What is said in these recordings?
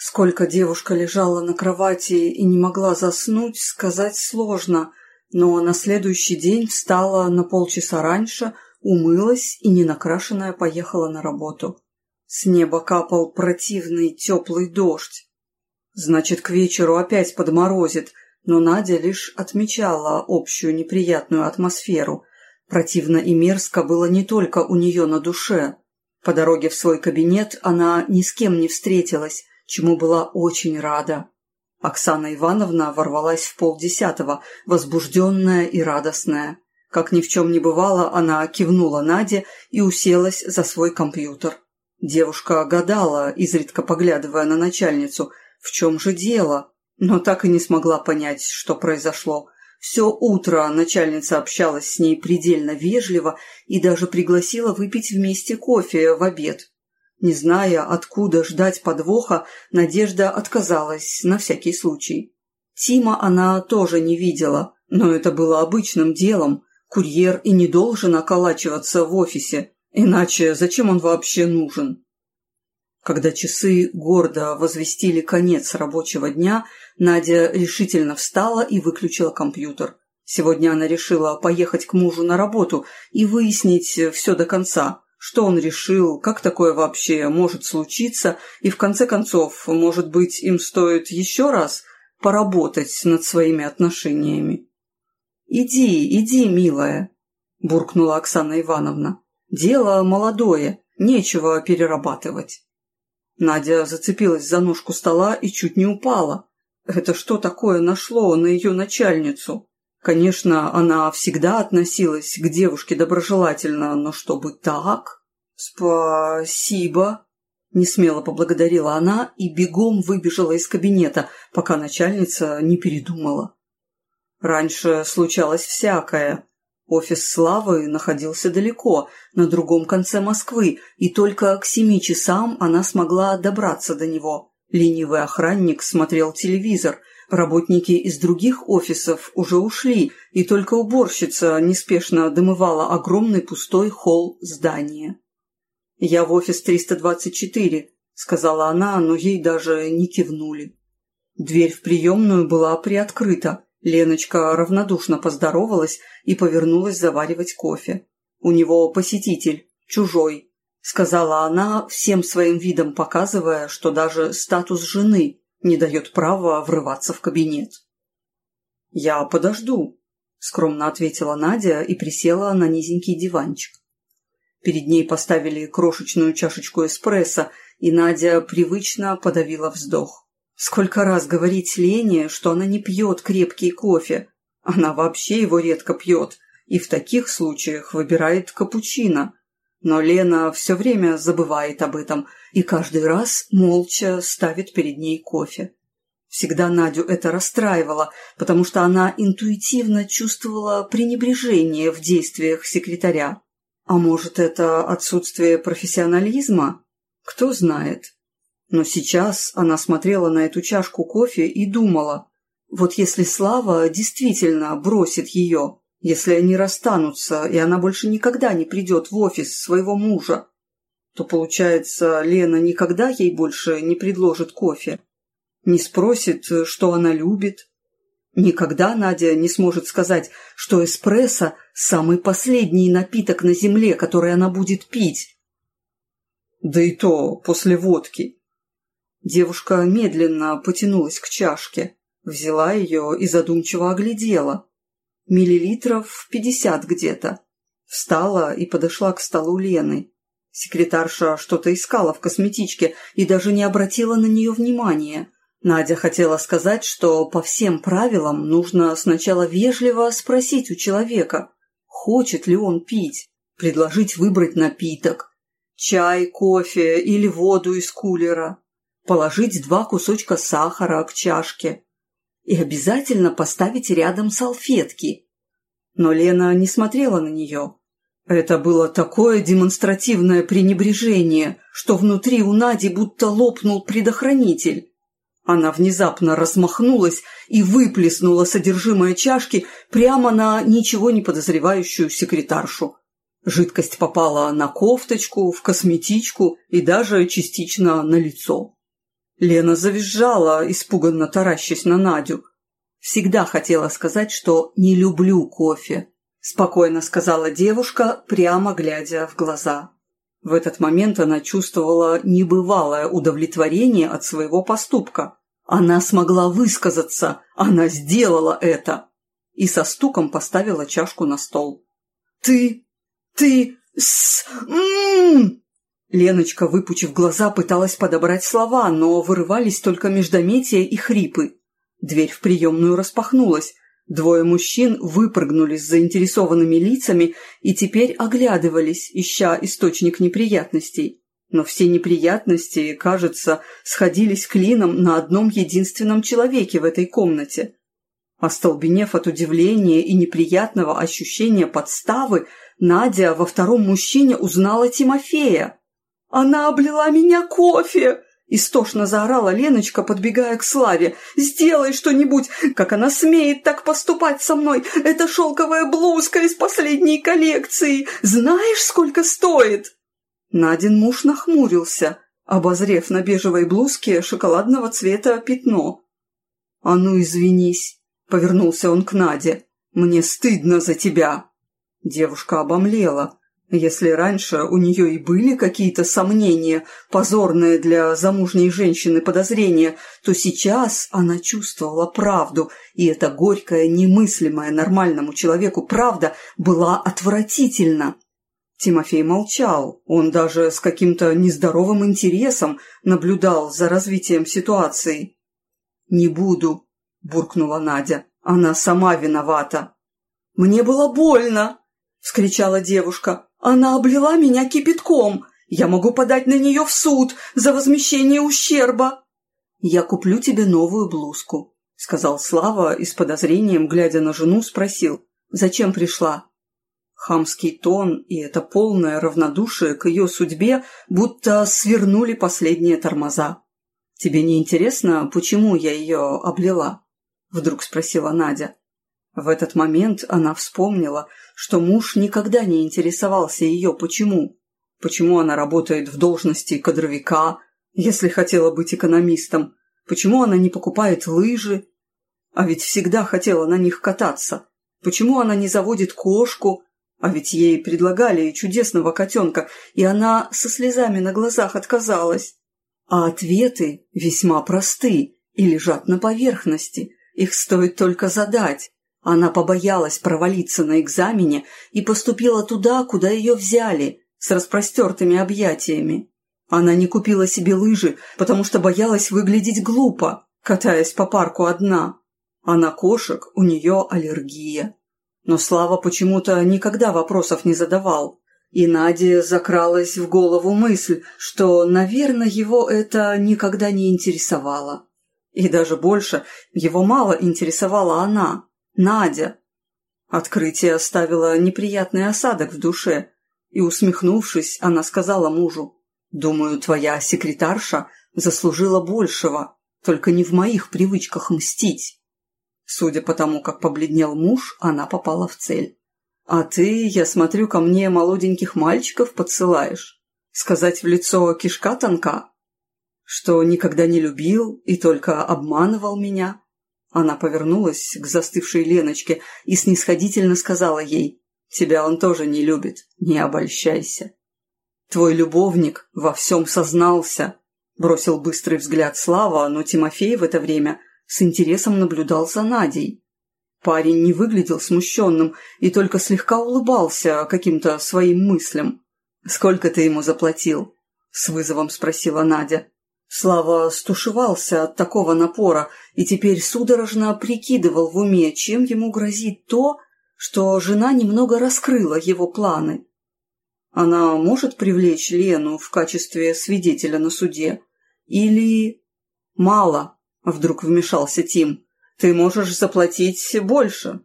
Сколько девушка лежала на кровати и не могла заснуть, сказать сложно, но на следующий день встала на полчаса раньше, умылась и ненакрашенная поехала на работу. С неба капал противный теплый дождь. Значит, к вечеру опять подморозит, но Надя лишь отмечала общую неприятную атмосферу. Противно и мерзко было не только у нее на душе. По дороге в свой кабинет она ни с кем не встретилась, чему была очень рада. Оксана Ивановна ворвалась в полдесятого, возбужденная и радостная. Как ни в чем не бывало, она кивнула Наде и уселась за свой компьютер. Девушка гадала, изредка поглядывая на начальницу, в чем же дело, но так и не смогла понять, что произошло. Все утро начальница общалась с ней предельно вежливо и даже пригласила выпить вместе кофе в обед. Не зная, откуда ждать подвоха, Надежда отказалась на всякий случай. Тима она тоже не видела, но это было обычным делом. Курьер и не должен околачиваться в офисе, иначе зачем он вообще нужен? Когда часы гордо возвестили конец рабочего дня, Надя решительно встала и выключила компьютер. Сегодня она решила поехать к мужу на работу и выяснить все до конца, что он решил, как такое вообще может случиться, и в конце концов, может быть, им стоит еще раз поработать над своими отношениями. «Иди, иди, милая», – буркнула Оксана Ивановна. «Дело молодое, нечего перерабатывать». Надя зацепилась за ножку стола и чуть не упала. Это что такое нашло на ее начальницу? Конечно, она всегда относилась к девушке доброжелательно, но чтобы так... «Спасибо!» — несмело поблагодарила она и бегом выбежала из кабинета, пока начальница не передумала. Раньше случалось всякое. Офис Славы находился далеко, на другом конце Москвы, и только к семи часам она смогла добраться до него. Ленивый охранник смотрел телевизор, Работники из других офисов уже ушли, и только уборщица неспешно домывала огромный пустой холл здания. «Я в офис 324», — сказала она, но ей даже не кивнули. Дверь в приемную была приоткрыта. Леночка равнодушно поздоровалась и повернулась заваривать кофе. «У него посетитель, чужой», — сказала она, всем своим видом показывая, что даже статус жены не дает права врываться в кабинет. «Я подожду», — скромно ответила Надя и присела на низенький диванчик. Перед ней поставили крошечную чашечку эспрессо, и Надя привычно подавила вздох. Сколько раз говорить Лене, что она не пьет крепкий кофе. Она вообще его редко пьет, и в таких случаях выбирает капучино. Но Лена все время забывает об этом и каждый раз молча ставит перед ней кофе. Всегда Надю это расстраивало, потому что она интуитивно чувствовала пренебрежение в действиях секретаря. А может, это отсутствие профессионализма? Кто знает. Но сейчас она смотрела на эту чашку кофе и думала, вот если Слава действительно бросит ее, если они расстанутся, и она больше никогда не придет в офис своего мужа, то, получается, Лена никогда ей больше не предложит кофе, не спросит, что она любит. Никогда Надя не сможет сказать, что эспрессо – самый последний напиток на земле, который она будет пить. Да и то после водки. Девушка медленно потянулась к чашке, взяла ее и задумчиво оглядела миллилитров пятьдесят где-то. Встала и подошла к столу Лены. Секретарша что-то искала в косметичке и даже не обратила на нее внимания. Надя хотела сказать, что по всем правилам нужно сначала вежливо спросить у человека, хочет ли он пить, предложить выбрать напиток, чай, кофе или воду из кулера, положить два кусочка сахара к чашке, и обязательно поставить рядом салфетки. Но Лена не смотрела на нее. Это было такое демонстративное пренебрежение, что внутри у Нади будто лопнул предохранитель. Она внезапно размахнулась и выплеснула содержимое чашки прямо на ничего не подозревающую секретаршу. Жидкость попала на кофточку, в косметичку и даже частично на лицо. Лена завизжала, испуганно таращась на Надю. «Всегда хотела сказать, что не люблю кофе», – спокойно сказала девушка, прямо глядя в глаза. В этот момент она чувствовала небывалое удовлетворение от своего поступка. Она смогла высказаться, она сделала это. И со стуком поставила чашку на стол. «Ты... ты... с... м, -м, -м Леночка, выпучив глаза, пыталась подобрать слова, но вырывались только междометия и хрипы. Дверь в приемную распахнулась. Двое мужчин выпрыгнули с заинтересованными лицами и теперь оглядывались, ища источник неприятностей. Но все неприятности, кажется, сходились клином на одном единственном человеке в этой комнате. Остолбенев от удивления и неприятного ощущения подставы, Надя во втором мужчине узнала Тимофея. «Она облила меня кофе!» Истошно заорала Леночка, подбегая к Славе. «Сделай что-нибудь! Как она смеет так поступать со мной? Это шелковая блузка из последней коллекции! Знаешь, сколько стоит?» Надин муж нахмурился, обозрев на бежевой блузке шоколадного цвета пятно. «А ну, извинись!» — повернулся он к Наде. «Мне стыдно за тебя!» Девушка обомлела. Если раньше у нее и были какие-то сомнения, позорные для замужней женщины подозрения, то сейчас она чувствовала правду, и эта горькая, немыслимая нормальному человеку правда была отвратительна. Тимофей молчал, он даже с каким-то нездоровым интересом наблюдал за развитием ситуации. «Не буду», – буркнула Надя, – «она сама виновата». «Мне было больно!» – вскричала девушка. Она облила меня кипятком. Я могу подать на нее в суд за возмещение ущерба. Я куплю тебе новую блузку, сказал Слава и с подозрением, глядя на жену, спросил, зачем пришла. Хамский тон и это полное равнодушие к ее судьбе будто свернули последние тормоза. «Тебе не интересно, почему я ее облила?» – вдруг спросила Надя. В этот момент она вспомнила, что муж никогда не интересовался ее почему. Почему она работает в должности кадровика, если хотела быть экономистом? Почему она не покупает лыжи? А ведь всегда хотела на них кататься. Почему она не заводит кошку? А ведь ей предлагали чудесного котенка, и она со слезами на глазах отказалась. А ответы весьма просты и лежат на поверхности. Их стоит только задать. Она побоялась провалиться на экзамене и поступила туда, куда ее взяли, с распростертыми объятиями. Она не купила себе лыжи, потому что боялась выглядеть глупо, катаясь по парку одна. А на кошек у нее аллергия. Но Слава почему-то никогда вопросов не задавал. И Наде закралась в голову мысль, что, наверное, его это никогда не интересовало. И даже больше, его мало интересовала она. Надя!» Открытие оставило неприятный осадок в душе, и, усмехнувшись, она сказала мужу, «Думаю, твоя секретарша заслужила большего, только не в моих привычках мстить». Судя по тому, как побледнел муж, она попала в цель. «А ты, я смотрю, ко мне молоденьких мальчиков подсылаешь. Сказать в лицо кишка тонка, что никогда не любил и только обманывал меня». Она повернулась к застывшей Леночке и снисходительно сказала ей, «Тебя он тоже не любит, не обольщайся». «Твой любовник во всем сознался», – бросил быстрый взгляд Слава, но Тимофей в это время с интересом наблюдал за Надей. Парень не выглядел смущенным и только слегка улыбался каким-то своим мыслям. «Сколько ты ему заплатил?» – с вызовом спросила Надя. Слава стушевался от такого напора и теперь судорожно прикидывал в уме, чем ему грозит то, что жена немного раскрыла его планы. Она может привлечь Лену в качестве свидетеля на суде? Или... Мало, вдруг вмешался Тим. Ты можешь заплатить больше.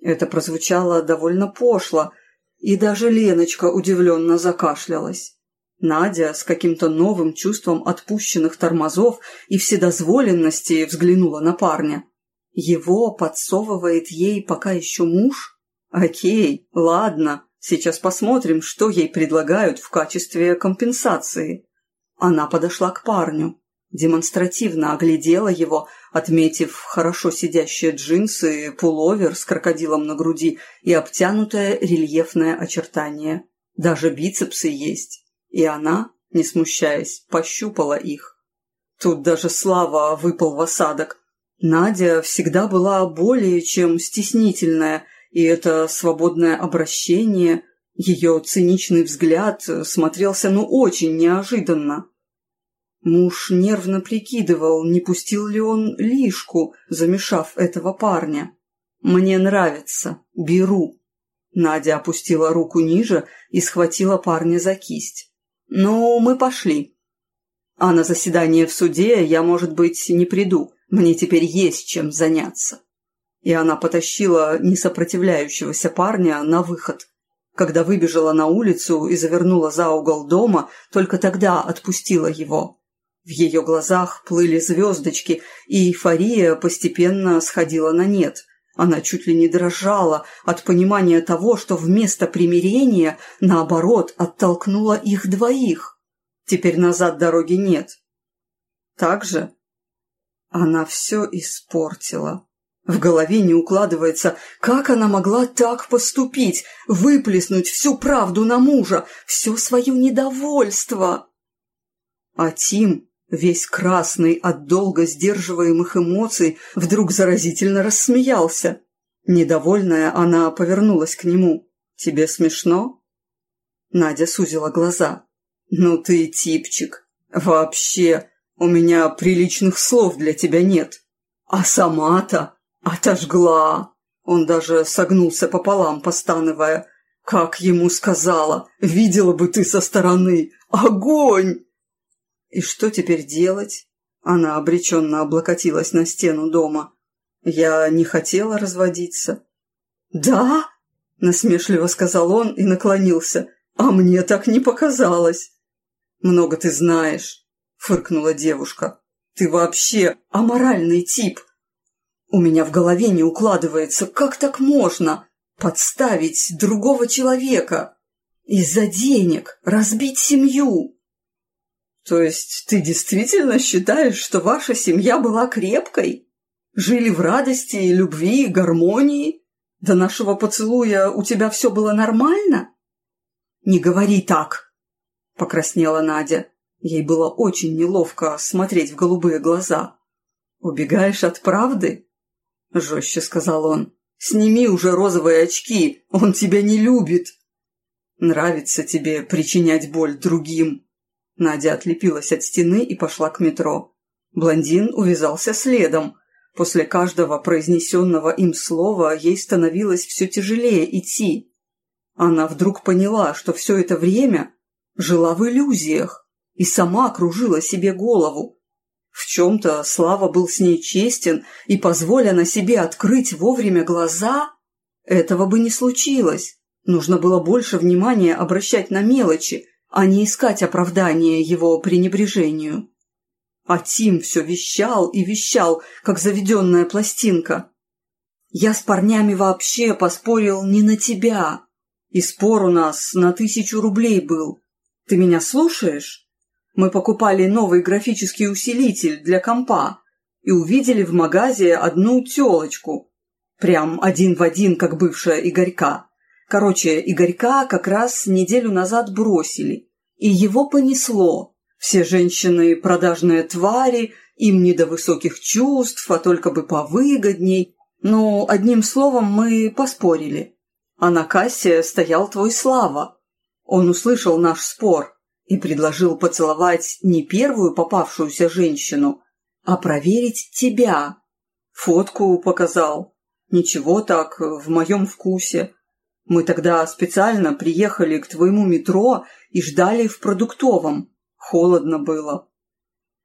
Это прозвучало довольно пошло, и даже Леночка удивленно закашлялась. Надя с каким-то новым чувством отпущенных тормозов и вседозволенности взглянула на парня. Его подсовывает ей пока еще муж? Окей, ладно, сейчас посмотрим, что ей предлагают в качестве компенсации. Она подошла к парню. демонстративно оглядела его, отметив хорошо сидящие джинсы, пуловер с крокодилом на груди и обтянутое рельефное очертание. Даже бицепсы есть. И она, не смущаясь, пощупала их. Тут даже Слава выпал в осадок. Надя всегда была более чем стеснительная, и это свободное обращение, ее циничный взгляд смотрелся ну очень неожиданно. Муж нервно прикидывал, не пустил ли он лишку, замешав этого парня. «Мне нравится. Беру». Надя опустила руку ниже и схватила парня за кисть. «Ну, мы пошли. А на заседание в суде я, может быть, не приду. Мне теперь есть чем заняться». И она потащила несопротивляющегося парня на выход. Когда выбежала на улицу и завернула за угол дома, только тогда отпустила его. В ее глазах плыли звездочки, и эйфория постепенно сходила на нет. Она чуть ли не дрожала от понимания того, что вместо примирения, наоборот, оттолкнула их двоих. Теперь назад дороги нет. Так же она все испортила. В голове не укладывается, как она могла так поступить, выплеснуть всю правду на мужа, все свое недовольство. А Тим весь красный от долго сдерживаемых эмоций, вдруг заразительно рассмеялся. Недовольная, она повернулась к нему. «Тебе смешно?» Надя сузила глаза. «Ну ты типчик. Вообще, у меня приличных слов для тебя нет. А сама-то отожгла!» Он даже согнулся пополам, постановая. «Как ему сказала! Видела бы ты со стороны! Огонь!» И что теперь делать? Она обреченно облокотилась на стену дома. Я не хотела разводиться. «Да?» – насмешливо сказал он и наклонился. «А мне так не показалось». «Много ты знаешь», – фыркнула девушка. «Ты вообще аморальный тип. У меня в голове не укладывается, как так можно подставить другого человека из-за денег, разбить семью?» «То есть ты действительно считаешь, что ваша семья была крепкой? Жили в радости, любви, гармонии? До нашего поцелуя у тебя все было нормально?» «Не говори так!» – покраснела Надя. Ей было очень неловко смотреть в голубые глаза. «Убегаешь от правды?» – жестче сказал он. «Сними уже розовые очки, он тебя не любит!» «Нравится тебе причинять боль другим!» Надя отлепилась от стены и пошла к метро. Блондин увязался следом. После каждого произнесенного им слова ей становилось все тяжелее идти. Она вдруг поняла, что все это время жила в иллюзиях и сама кружила себе голову. В чем-то Слава был с ней честен, и, позволя на себе открыть вовремя глаза, этого бы не случилось. Нужно было больше внимания обращать на мелочи, а не искать оправдания его пренебрежению. А Тим все вещал и вещал, как заведенная пластинка. «Я с парнями вообще поспорил не на тебя, и спор у нас на тысячу рублей был. Ты меня слушаешь? Мы покупали новый графический усилитель для компа и увидели в магазе одну телочку, прям один в один, как бывшая Игорька. Короче, Игорька как раз неделю назад бросили, и его понесло. Все женщины – продажные твари, им не до высоких чувств, а только бы повыгодней. Но, одним словом, мы поспорили. А на кассе стоял твой Слава. Он услышал наш спор и предложил поцеловать не первую попавшуюся женщину, а проверить тебя. Фотку показал. Ничего так, в моем вкусе. Мы тогда специально приехали к твоему метро и ждали в продуктовом. Холодно было.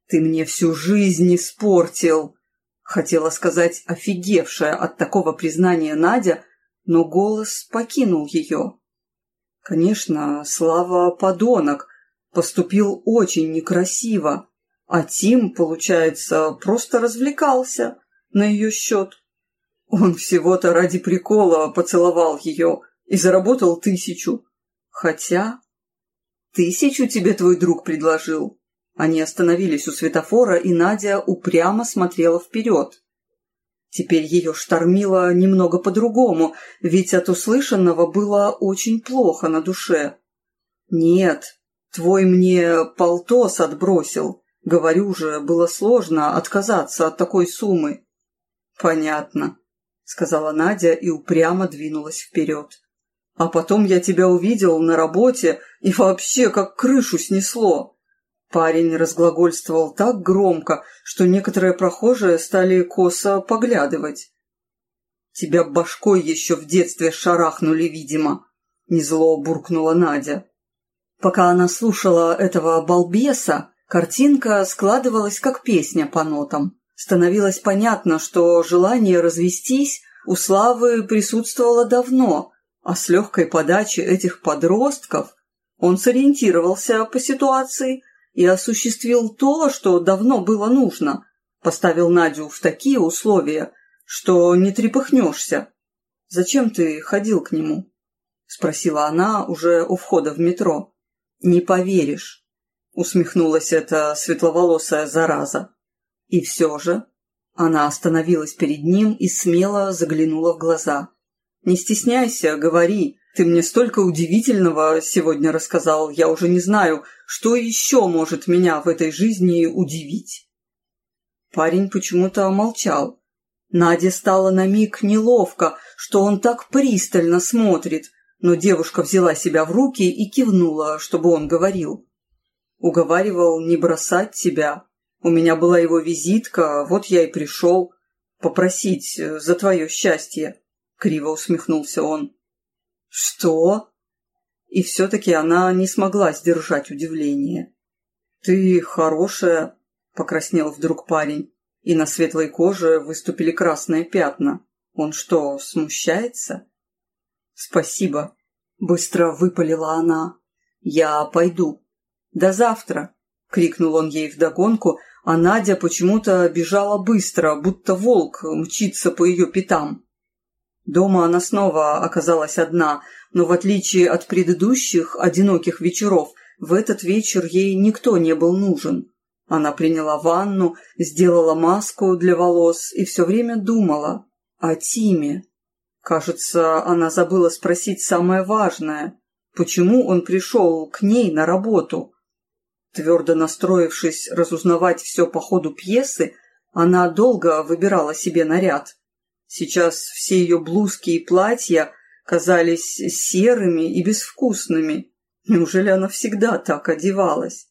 Ты мне всю жизнь испортил. Хотела сказать офигевшая от такого признания Надя, но голос покинул ее. Конечно, Слава подонок, поступил очень некрасиво, а Тим, получается, просто развлекался на ее счет. Он всего-то ради прикола поцеловал ее, и заработал тысячу. Хотя... Тысячу тебе твой друг предложил? Они остановились у светофора, и Надя упрямо смотрела вперед. Теперь ее штормило немного по-другому, ведь от услышанного было очень плохо на душе. «Нет, твой мне полтос отбросил. Говорю же, было сложно отказаться от такой суммы». «Понятно», — сказала Надя и упрямо двинулась вперед. «А потом я тебя увидел на работе и вообще как крышу снесло. Парень разглагольствовал так громко, что некоторые прохожие стали косо поглядывать. «Тебя башкой еще в детстве шарахнули, видимо», — незло буркнула Надя. Пока она слушала этого балбеса, картинка складывалась как песня по нотам. Становилось понятно, что желание развестись у Славы присутствовало давно, а с легкой подачи этих подростков он сориентировался по ситуации и осуществил то, что давно было нужно. Поставил Надю в такие условия, что не трепыхнешься. «Зачем ты ходил к нему?» — спросила она уже у входа в метро. «Не поверишь», — усмехнулась эта светловолосая зараза. И все же она остановилась перед ним и смело заглянула в глаза. «Не стесняйся, говори, ты мне столько удивительного сегодня рассказал, я уже не знаю, что еще может меня в этой жизни удивить. Парень почему-то молчал. Наде стало на миг неловко, что он так пристально смотрит, но девушка взяла себя в руки и кивнула, чтобы он говорил. Уговаривал не бросать тебя. У меня была его визитка, вот я и пришел попросить за твое счастье. Криво усмехнулся он. «Что?» И все-таки она не смогла сдержать удивление. «Ты хорошая», — покраснел вдруг парень, и на светлой коже выступили красные пятна. «Он что, смущается?» «Спасибо», — быстро выпалила она. «Я пойду». «До завтра», — крикнул он ей вдогонку, а Надя почему-то бежала быстро, будто волк мчится по ее пятам. Дома она снова оказалась одна, но в отличие от предыдущих одиноких вечеров, в этот вечер ей никто не был нужен. Она приняла ванну, сделала маску для волос и все время думала о Тиме. Кажется, она забыла спросить самое важное. Почему он пришел к ней на работу? Твердо настроившись разузнавать все по ходу пьесы, она долго выбирала себе наряд. Сейчас все ее блузки и платья казались серыми и безвкусными. Неужели она всегда так одевалась?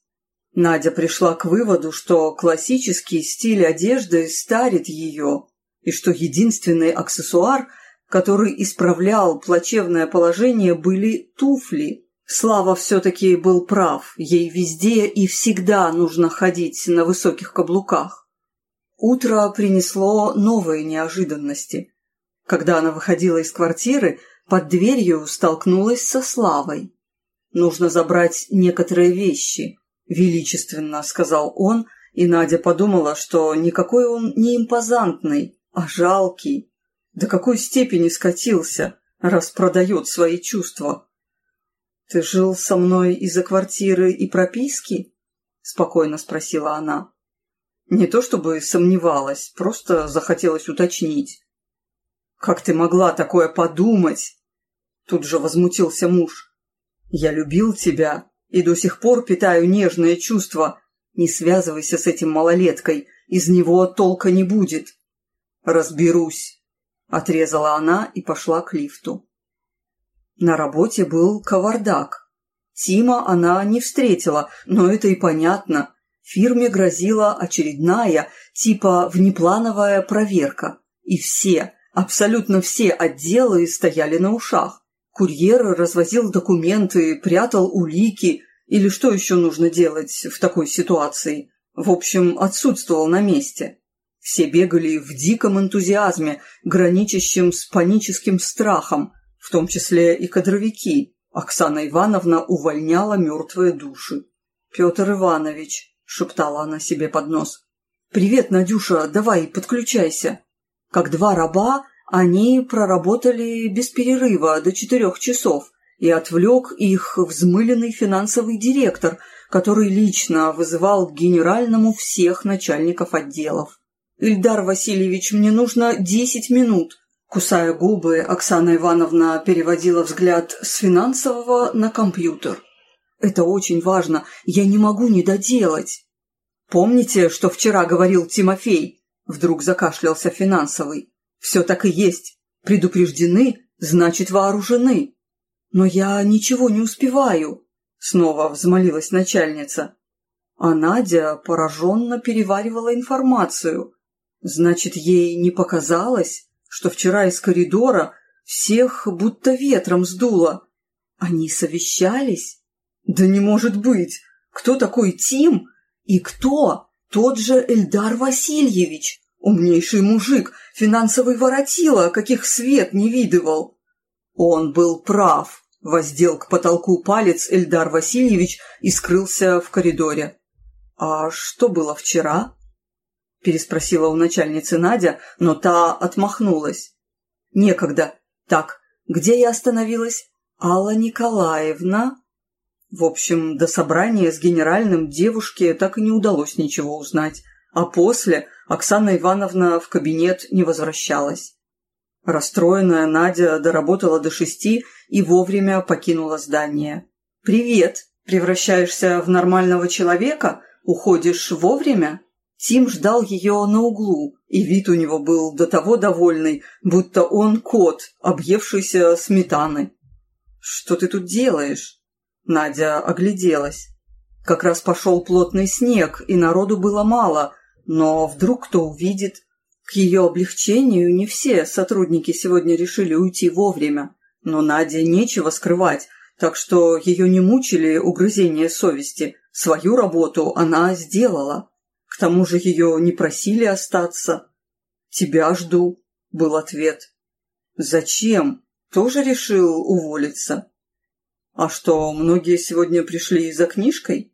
Надя пришла к выводу, что классический стиль одежды старит ее, и что единственный аксессуар, который исправлял плачевное положение, были туфли. Слава все-таки был прав, ей везде и всегда нужно ходить на высоких каблуках. Утро принесло новые неожиданности. Когда она выходила из квартиры, под дверью столкнулась со Славой. «Нужно забрать некоторые вещи», — величественно сказал он, и Надя подумала, что никакой он не импозантный, а жалкий. До какой степени скатился, раз продает свои чувства. «Ты жил со мной из-за квартиры и прописки?» — спокойно спросила она. Не то чтобы сомневалась, просто захотелось уточнить. «Как ты могла такое подумать?» Тут же возмутился муж. «Я любил тебя и до сих пор питаю нежные чувства. Не связывайся с этим малолеткой, из него толка не будет». «Разберусь», — отрезала она и пошла к лифту. На работе был кавардак. Тима она не встретила, но это и понятно. Фирме грозила очередная, типа внеплановая проверка. И все, абсолютно все отделы стояли на ушах. Курьер развозил документы, прятал улики. Или что еще нужно делать в такой ситуации? В общем, отсутствовал на месте. Все бегали в диком энтузиазме, граничащем с паническим страхом, в том числе и кадровики. Оксана Ивановна увольняла мертвые души. Петр Иванович, шептала она себе под нос. «Привет, Надюша, давай, подключайся». Как два раба, они проработали без перерыва до четырех часов, и отвлек их взмыленный финансовый директор, который лично вызывал к генеральному всех начальников отделов. «Ильдар Васильевич, мне нужно десять минут». Кусая губы, Оксана Ивановна переводила взгляд с финансового на компьютер. «Это очень важно. Я не могу не доделать». «Помните, что вчера говорил Тимофей?» Вдруг закашлялся финансовый. «Все так и есть. Предупреждены, значит вооружены». «Но я ничего не успеваю», — снова взмолилась начальница. А Надя пораженно переваривала информацию. Значит, ей не показалось, что вчера из коридора всех будто ветром сдуло. Они совещались? Да не может быть! Кто такой Тим? И кто? Тот же Эльдар Васильевич, умнейший мужик, финансовый воротило, каких свет не видывал. Он был прав, воздел к потолку палец Эльдар Васильевич и скрылся в коридоре. «А что было вчера?» – переспросила у начальницы Надя, но та отмахнулась. «Некогда. Так, где я остановилась? Алла Николаевна?» В общем, до собрания с генеральным девушке так и не удалось ничего узнать, а после Оксана Ивановна в кабинет не возвращалась. Расстроенная Надя доработала до шести и вовремя покинула здание. «Привет! Превращаешься в нормального человека? Уходишь вовремя?» Тим ждал ее на углу, и вид у него был до того довольный, будто он кот, объевшийся сметаны. «Что ты тут делаешь?» Надя огляделась. Как раз пошел плотный снег, и народу было мало, но вдруг кто увидит. К ее облегчению не все сотрудники сегодня решили уйти вовремя, но Наде нечего скрывать, так что ее не мучили угрызения совести. Свою работу она сделала. К тому же ее не просили остаться. «Тебя жду», — был ответ. «Зачем? Тоже решил уволиться?» «А что, многие сегодня пришли за книжкой?»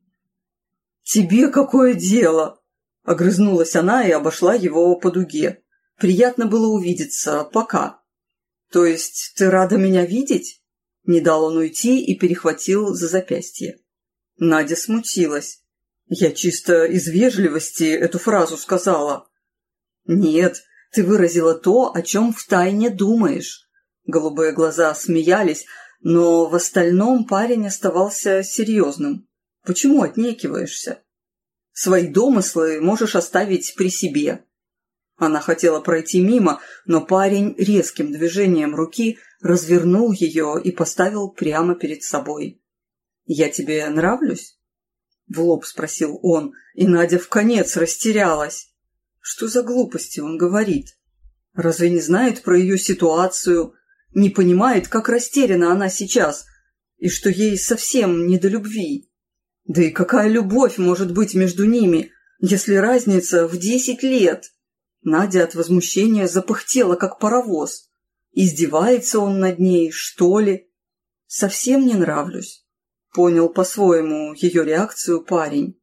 «Тебе какое дело?» Огрызнулась она и обошла его по дуге. Приятно было увидеться. Пока. То есть ты рада меня видеть? Не дал он уйти и перехватил за запястье. Надя смутилась. Я чисто из вежливости эту фразу сказала. Нет, ты выразила то, о чем втайне думаешь. Голубые глаза смеялись, но в остальном парень оставался серьезным. Почему отнекиваешься? Свои домыслы можешь оставить при себе». Она хотела пройти мимо, но парень резким движением руки развернул ее и поставил прямо перед собой. «Я тебе нравлюсь?» В лоб спросил он, и Надя в конец растерялась. Что за глупости он говорит? Разве не знает про ее ситуацию, не понимает, как растеряна она сейчас, и что ей совсем не до любви? Да и какая любовь может быть между ними, если разница в десять лет? Надя от возмущения запыхтела, как паровоз. Издевается он над ней, что ли? Совсем не нравлюсь. Понял по-своему ее реакцию парень.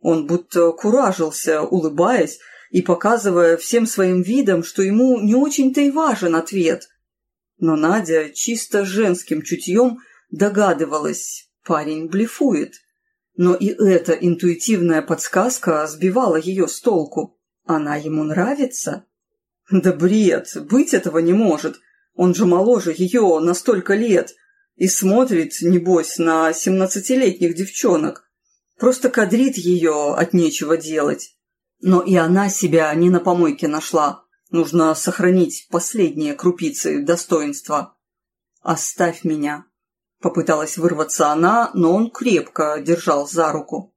Он будто куражился, улыбаясь и показывая всем своим видом, что ему не очень-то и важен ответ. Но Надя чисто женским чутьем догадывалась, парень блефует. Но и эта интуитивная подсказка сбивала ее с толку. Она ему нравится? Да бред, быть этого не может. Он же моложе ее на столько лет. И смотрит, небось, на семнадцатилетних девчонок. Просто кадрит ее от нечего делать. Но и она себя не на помойке нашла. Нужно сохранить последние крупицы достоинства. «Оставь меня», Попыталась вырваться она, но он крепко держал за руку.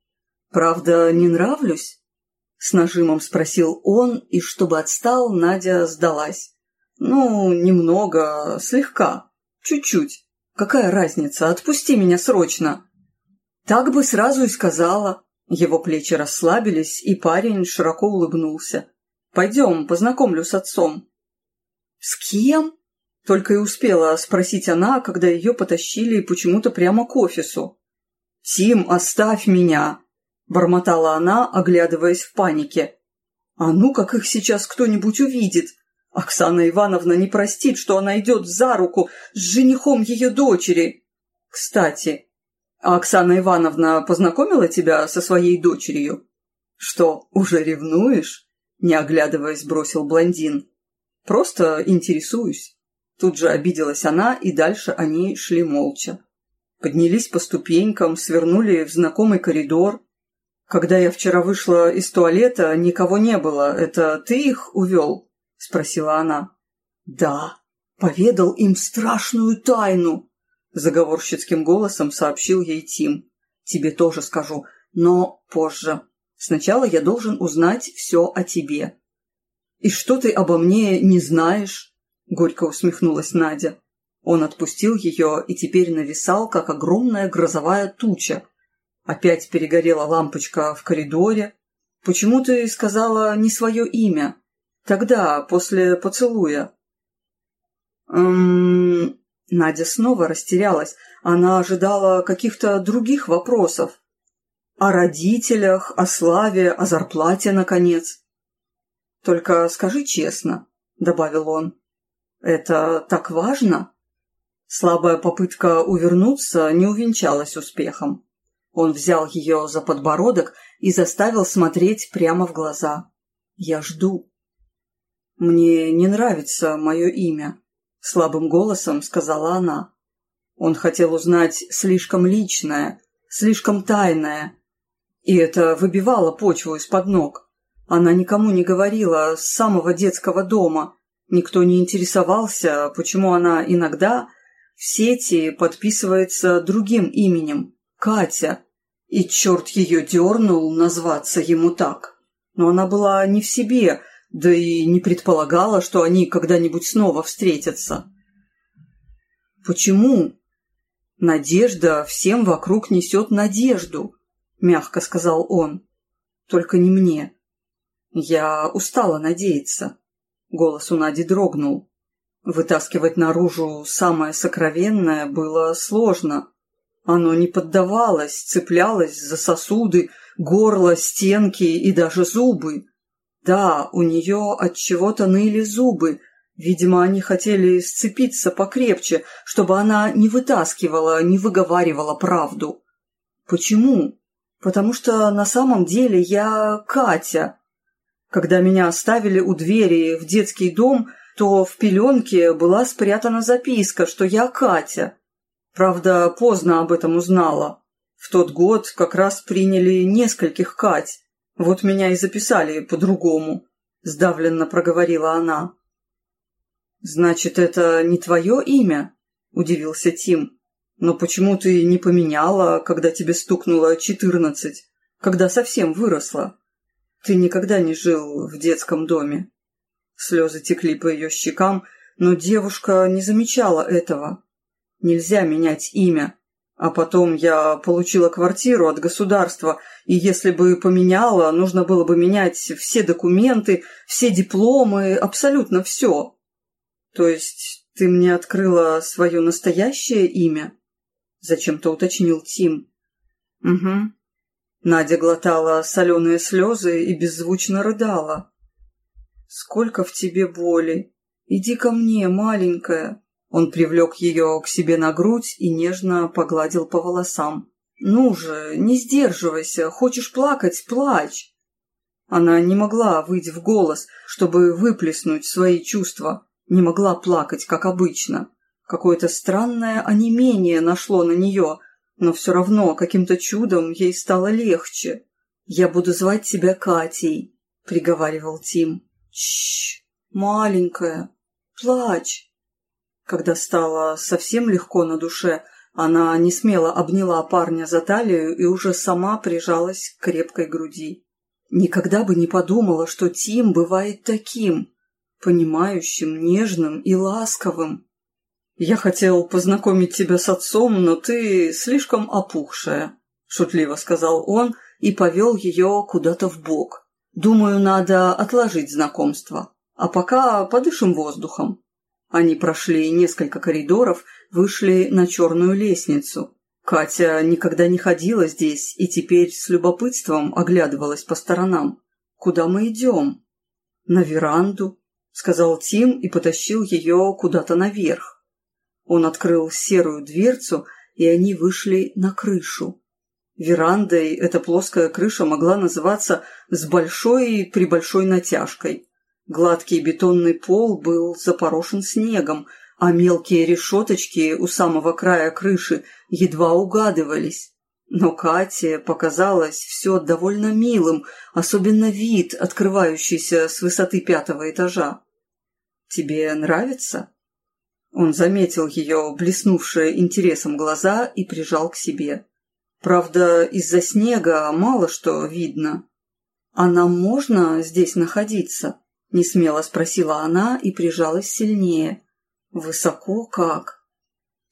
«Правда, не нравлюсь?» С нажимом спросил он, и чтобы отстал, Надя сдалась. «Ну, немного, слегка, чуть-чуть. Какая разница? Отпусти меня срочно!» Так бы сразу и сказала. Его плечи расслабились, и парень широко улыбнулся. «Пойдем, познакомлю с отцом». «С кем?» Только и успела спросить она, когда ее потащили почему-то прямо к офису. «Тим, оставь меня!» – бормотала она, оглядываясь в панике. «А ну, как их сейчас кто-нибудь увидит! Оксана Ивановна не простит, что она идет за руку с женихом ее дочери! Кстати, А Оксана Ивановна познакомила тебя со своей дочерью? Что, уже ревнуешь? Не оглядываясь, бросил блондин. Просто интересуюсь. Тут же обиделась она, и дальше они шли молча. Поднялись по ступенькам, свернули в знакомый коридор. Когда я вчера вышла из туалета, никого не было. Это ты их увел? Спросила она. Да, поведал им страшную тайну, заговорщицким голосом сообщил ей Тим. Тебе тоже скажу, но позже. Сначала я должен узнать все о тебе. И что ты обо мне не знаешь? Горько усмехнулась Надя. Он отпустил ее и теперь нависал, как огромная грозовая туча. Опять перегорела лампочка в коридоре. «Почему ты сказала не свое имя? Тогда, после поцелуя». «Эм...» Надя снова растерялась. Она ожидала каких-то других вопросов. О родителях, о славе, о зарплате, наконец. «Только скажи честно», — добавил он. «Это так важно?» Слабая попытка увернуться не увенчалась успехом. Он взял ее за подбородок и заставил смотреть прямо в глаза. «Я жду». «Мне не нравится мое имя», — слабым голосом сказала она. Он хотел узнать слишком личное, слишком тайное, и это выбивало почву из-под ног. Она никому не говорила с самого детского дома. Никто не интересовался, почему она иногда в сети подписывается другим именем – Катя. И черт ее дернул назваться ему так. Но она была не в себе, да и не предполагала, что они когда-нибудь снова встретятся. Почему? Надежда всем вокруг несет надежду. — мягко сказал он. «Только не мне. Я устала надеяться». Голос у Нади дрогнул. Вытаскивать наружу самое сокровенное было сложно. Оно не поддавалось, цеплялось за сосуды, горло, стенки и даже зубы. Да, у нее от чего-то ныли зубы. Видимо, они хотели сцепиться покрепче, чтобы она не вытаскивала, не выговаривала правду. Почему? Потому что на самом деле я Катя. Когда меня оставили у двери в детский дом, то в пеленке была спрятана записка, что я Катя. Правда, поздно об этом узнала. В тот год как раз приняли нескольких Кать. Вот меня и записали по-другому, — сдавленно проговорила она. «Значит, это не твое имя?» — удивился Тим. Но почему ты не поменяла, когда тебе стукнуло четырнадцать, когда совсем выросла? Ты никогда не жил в детском доме. Слезы текли по ее щекам, но девушка не замечала этого. Нельзя менять имя. А потом я получила квартиру от государства, и если бы поменяла, нужно было бы менять все документы, все дипломы, абсолютно все. То есть ты мне открыла свое настоящее имя? — зачем-то уточнил Тим. «Угу». Надя глотала соленые слезы и беззвучно рыдала. «Сколько в тебе боли! Иди ко мне, маленькая!» Он привлек ее к себе на грудь и нежно погладил по волосам. «Ну же, не сдерживайся, хочешь плакать – плачь!» Она не могла выйти в голос, чтобы выплеснуть свои чувства, не могла плакать, как обычно. Какое-то странное онемение нашло на нее, но все равно каким-то чудом ей стало легче. «Я буду звать тебя Катей», — приговаривал Тим. «Чш, маленькая, плачь». Когда стало совсем легко на душе, она не смело обняла парня за талию и уже сама прижалась к крепкой груди. Никогда бы не подумала, что Тим бывает таким, понимающим, нежным и ласковым. «Я хотел познакомить тебя с отцом, но ты слишком опухшая», — шутливо сказал он и повел ее куда-то в бок. «Думаю, надо отложить знакомство, а пока подышим воздухом». Они прошли несколько коридоров, вышли на черную лестницу. Катя никогда не ходила здесь и теперь с любопытством оглядывалась по сторонам. «Куда мы идем?» «На веранду», — сказал Тим и потащил ее куда-то наверх. Он открыл серую дверцу, и они вышли на крышу. Верандой эта плоская крыша могла называться с большой и прибольшой натяжкой. Гладкий бетонный пол был запорошен снегом, а мелкие решеточки у самого края крыши едва угадывались. Но Кате показалось все довольно милым, особенно вид, открывающийся с высоты пятого этажа. «Тебе нравится?» Он заметил ее блеснувшие интересом глаза и прижал к себе. Правда, из-за снега мало что видно. «А нам можно здесь находиться?» — несмело спросила она и прижалась сильнее. «Высоко как?»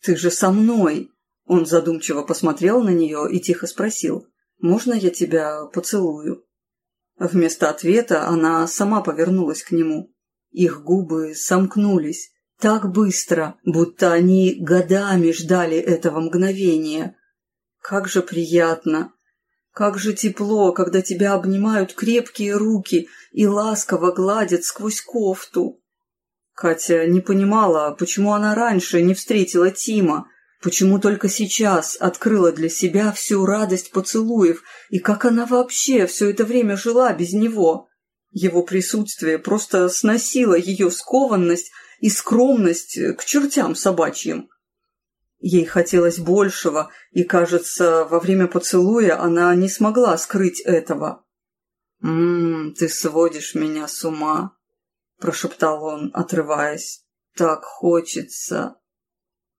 «Ты же со мной!» Он задумчиво посмотрел на нее и тихо спросил. «Можно я тебя поцелую?» Вместо ответа она сама повернулась к нему. Их губы сомкнулись. Так быстро, будто они годами ждали этого мгновения. Как же приятно! Как же тепло, когда тебя обнимают крепкие руки и ласково гладят сквозь кофту. Катя не понимала, почему она раньше не встретила Тима, почему только сейчас открыла для себя всю радость поцелуев и как она вообще все это время жила без него. Его присутствие просто сносило ее скованность и скромность к чертям собачьим. Ей хотелось большего, и, кажется, во время поцелуя она не смогла скрыть этого. «Ммм, ты сводишь меня с ума», — прошептал он, отрываясь. «Так хочется».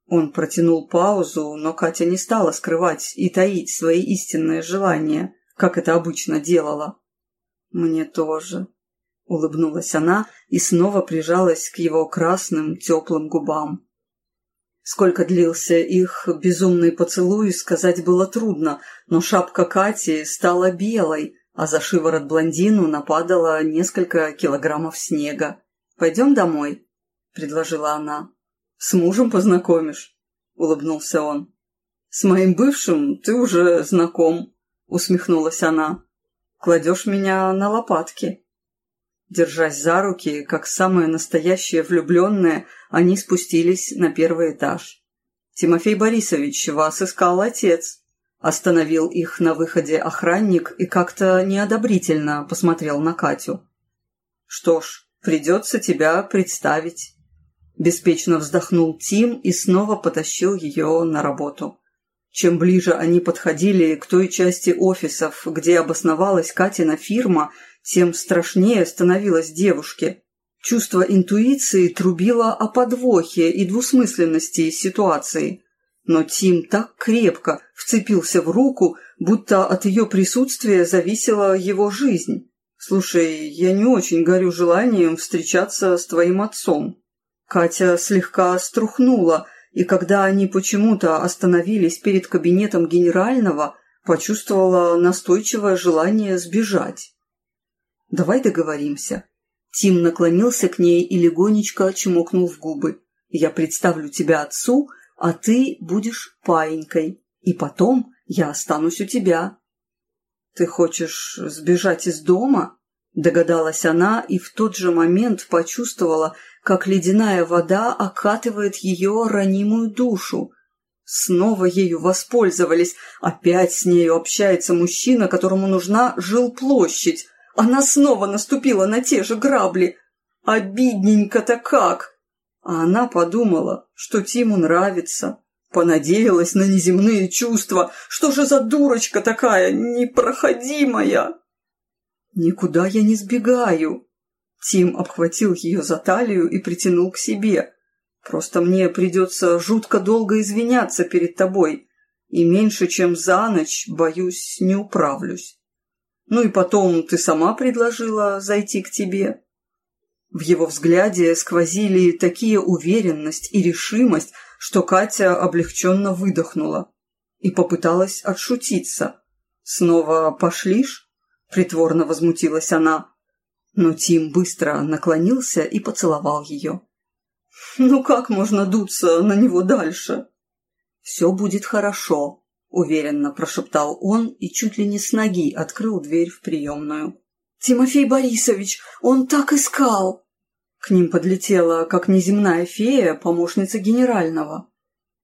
Он протянул паузу, но Катя не стала скрывать и таить свои истинные желания, как это обычно делала. «Мне тоже», — улыбнулась она и снова прижалась к его красным теплым губам. Сколько длился их безумный поцелуй, сказать было трудно, но шапка Кати стала белой, а за шиворот блондину нападало несколько килограммов снега. «Пойдем домой», — предложила она. «С мужем познакомишь», — улыбнулся он. «С моим бывшим ты уже знаком», — усмехнулась она. «Кладешь меня на лопатки». Держась за руки, как самые настоящие влюбленные, они спустились на первый этаж. «Тимофей Борисович, вас искал отец», — остановил их на выходе охранник и как-то неодобрительно посмотрел на Катю. «Что ж, придется тебя представить». Беспечно вздохнул Тим и снова потащил ее на работу. Чем ближе они подходили к той части офисов, где обосновалась Катина фирма, тем страшнее становилось девушке. Чувство интуиции трубило о подвохе и двусмысленности ситуации. Но Тим так крепко вцепился в руку, будто от ее присутствия зависела его жизнь. «Слушай, я не очень горю желанием встречаться с твоим отцом». Катя слегка струхнула, и когда они почему-то остановились перед кабинетом генерального, почувствовала настойчивое желание сбежать. Давай договоримся». Тим наклонился к ней и легонечко чмокнул в губы. «Я представлю тебя отцу, а ты будешь паинькой, и потом я останусь у тебя». «Ты хочешь сбежать из дома?» Догадалась она и в тот же момент почувствовала, как ледяная вода окатывает ее ранимую душу. Снова ею воспользовались. Опять с нею общается мужчина, которому нужна жилплощадь. Она снова наступила на те же грабли. Обидненько-то как! А она подумала, что Тиму нравится. Понадеялась на неземные чувства. Что же за дурочка такая, непроходимая? Никуда я не сбегаю. Тим обхватил ее за талию и притянул к себе. Просто мне придется жутко долго извиняться перед тобой, и меньше чем за ночь, боюсь, не управлюсь. Ну и потом ты сама предложила зайти к тебе». В его взгляде сквозили такие уверенность и решимость, что Катя облегченно выдохнула и попыталась отшутиться. «Снова пошлишь?» – притворно возмутилась она. Но Тим быстро наклонился и поцеловал ее. «Ну как можно дуться на него дальше?» «Все будет хорошо», уверенно прошептал он и чуть ли не с ноги открыл дверь в приемную. «Тимофей Борисович, он так искал!» К ним подлетела, как неземная фея, помощница генерального.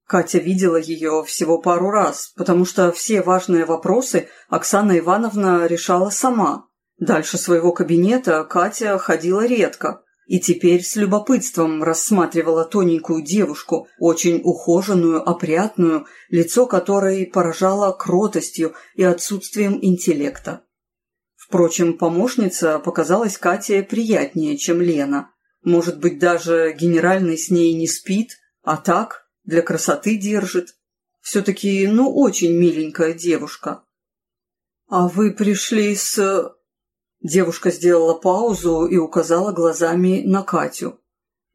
Катя видела ее всего пару раз, потому что все важные вопросы Оксана Ивановна решала сама. Дальше своего кабинета Катя ходила редко и теперь с любопытством рассматривала тоненькую девушку, очень ухоженную, опрятную, лицо которой поражало кротостью и отсутствием интеллекта. Впрочем, помощница показалась Кате приятнее, чем Лена. Может быть, даже генеральный с ней не спит, а так для красоты держит. Все-таки, ну, очень миленькая девушка. А вы пришли с... Девушка сделала паузу и указала глазами на Катю.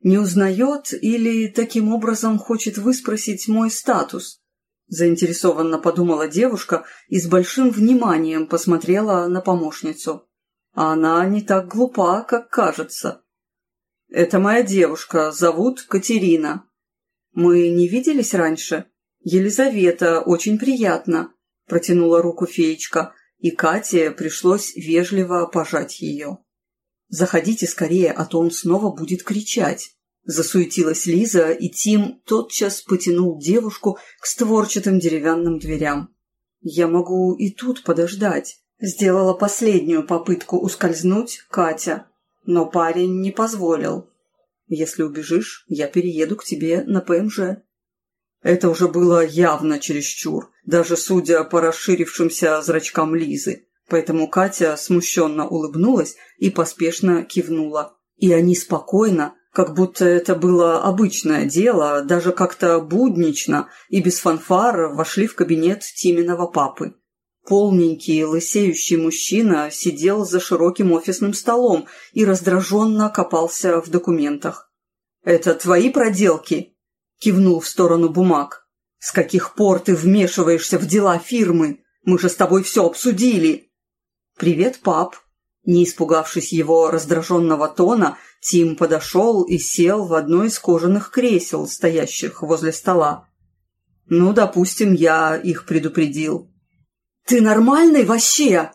Не узнает или таким образом хочет выспросить мой статус? Заинтересованно подумала девушка и с большим вниманием посмотрела на помощницу. А она не так глупа, как кажется. «Это моя девушка, зовут Катерина», «Мы не виделись раньше?» «Елизавета, очень приятно», – протянула руку феечка, и Кате пришлось вежливо пожать ее. «Заходите скорее, а то он снова будет кричать». Засуетилась Лиза, и Тим тотчас потянул девушку к створчатым деревянным дверям. «Я могу и тут подождать», – сделала последнюю попытку ускользнуть Катя, но парень не позволил. Если убежишь, я перееду к тебе на ПМЖ». Это уже было явно чересчур, даже судя по расширившимся зрачкам Лизы. Поэтому Катя смущенно улыбнулась и поспешно кивнула. И они спокойно, как будто это было обычное дело, даже как-то буднично и без фанфар вошли в кабинет Тиминого папы. Полненький, лысеющий мужчина сидел за широким офисным столом и раздраженно копался в документах. «Это твои проделки?» – кивнул в сторону бумаг. «С каких пор ты вмешиваешься в дела фирмы? Мы же с тобой все обсудили!» «Привет, пап!» Не испугавшись его раздраженного тона, Тим подошел и сел в одно из кожаных кресел, стоящих возле стола. «Ну, допустим, я их предупредил». «Ты нормальный вообще?»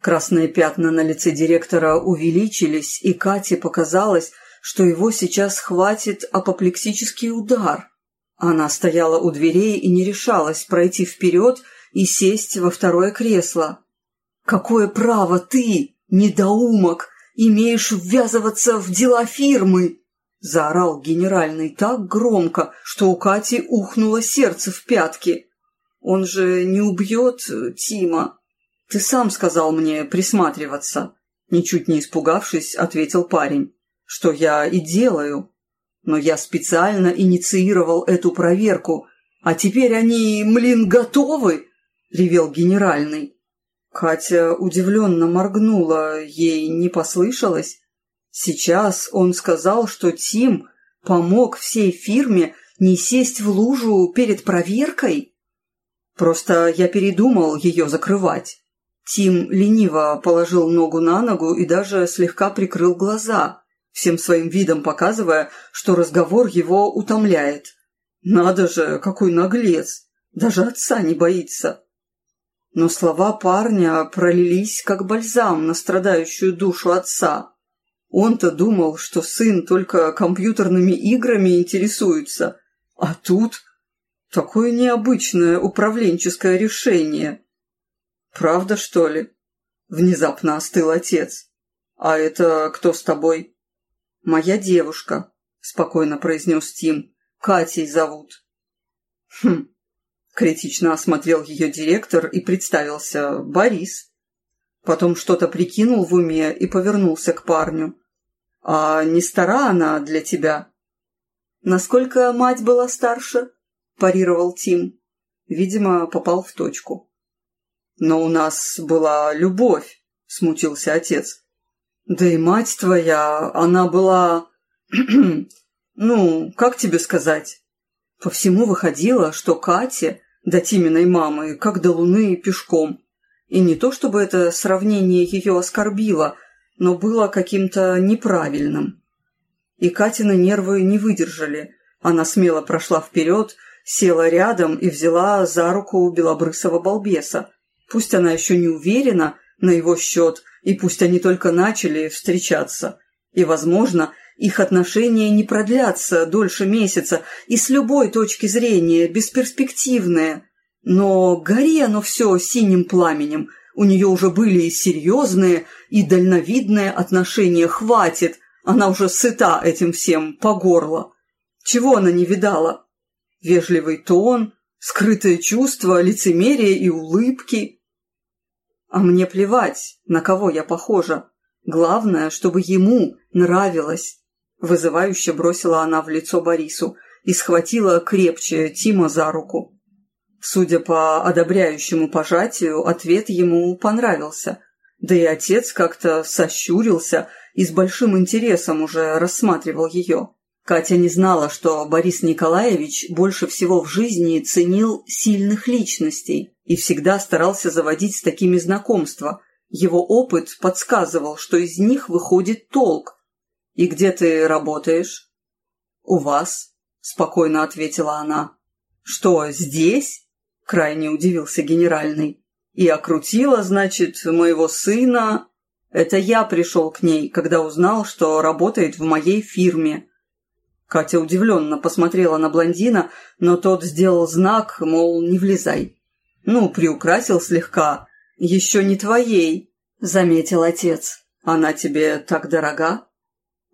Красные пятна на лице директора увеличились, и Кате показалось, что его сейчас хватит апоплексический удар. Она стояла у дверей и не решалась пройти вперед и сесть во второе кресло. «Какое право ты, недоумок, имеешь ввязываться в дела фирмы?» Заорал генеральный так громко, что у Кати ухнуло сердце в пятки. Он же не убьет Тима. Ты сам сказал мне присматриваться. Ничуть не испугавшись, ответил парень. Что я и делаю. Но я специально инициировал эту проверку. А теперь они, млин, готовы? Ревел генеральный. Катя удивленно моргнула. Ей не послышалось. Сейчас он сказал, что Тим помог всей фирме не сесть в лужу перед проверкой? Просто я передумал ее закрывать. Тим лениво положил ногу на ногу и даже слегка прикрыл глаза, всем своим видом показывая, что разговор его утомляет. Надо же, какой наглец! Даже отца не боится. Но слова парня пролились, как бальзам на страдающую душу отца. Он-то думал, что сын только компьютерными играми интересуется, а тут Такое необычное управленческое решение. Правда, что ли? Внезапно остыл отец. А это кто с тобой? Моя девушка, спокойно произнес Тим. Катей зовут. Хм. Критично осмотрел ее директор и представился Борис. Потом что-то прикинул в уме и повернулся к парню. «А не стара она для тебя?» «Насколько мать была старше?» парировал Тим. Видимо, попал в точку. «Но у нас была любовь», — смутился отец. «Да и мать твоя, она была... ну, как тебе сказать?» По всему выходило, что Кате до Тиминой мамы как до луны пешком. И не то чтобы это сравнение ее оскорбило, но было каким-то неправильным. И Катины нервы не выдержали. Она смело прошла вперед, села рядом и взяла за руку белобрысого балбеса. Пусть она еще не уверена на его счет, и пусть они только начали встречаться. И, возможно, их отношения не продлятся дольше месяца и с любой точки зрения бесперспективные. Но гори оно все синим пламенем. У нее уже были и серьезные, и дальновидные отношения. Хватит, она уже сыта этим всем по горло. Чего она не видала? Вежливый тон, скрытое чувство, лицемерие и улыбки. А мне плевать, на кого я похожа. Главное, чтобы ему нравилось. Вызывающе бросила она в лицо Борису и схватила крепче Тима за руку. Судя по одобряющему пожатию, ответ ему понравился. Да и отец как-то сощурился и с большим интересом уже рассматривал ее. Катя не знала, что Борис Николаевич больше всего в жизни ценил сильных личностей и всегда старался заводить с такими знакомства. Его опыт подсказывал, что из них выходит толк. «И где ты работаешь?» «У вас», — спокойно ответила она. «Что, здесь?» — крайне удивился генеральный. «И окрутила, значит, моего сына...» «Это я пришел к ней, когда узнал, что работает в моей фирме». Катя удивленно посмотрела на блондина, но тот сделал знак, мол, не влезай. «Ну, приукрасил слегка. Еще не твоей», — заметил отец. «Она тебе так дорога?»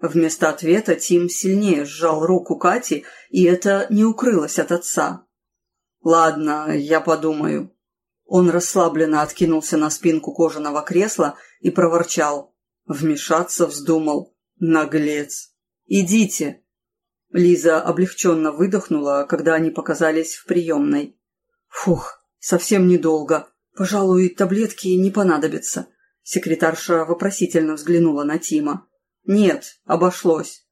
Вместо ответа Тим сильнее сжал руку Кати, и это не укрылось от отца. «Ладно, я подумаю». Он расслабленно откинулся на спинку кожаного кресла и проворчал. Вмешаться вздумал. Наглец. «Идите», Лиза облегченно выдохнула, когда они показались в приемной. «Фух, совсем недолго. Пожалуй, таблетки не понадобятся». Секретарша вопросительно взглянула на Тима. «Нет, обошлось.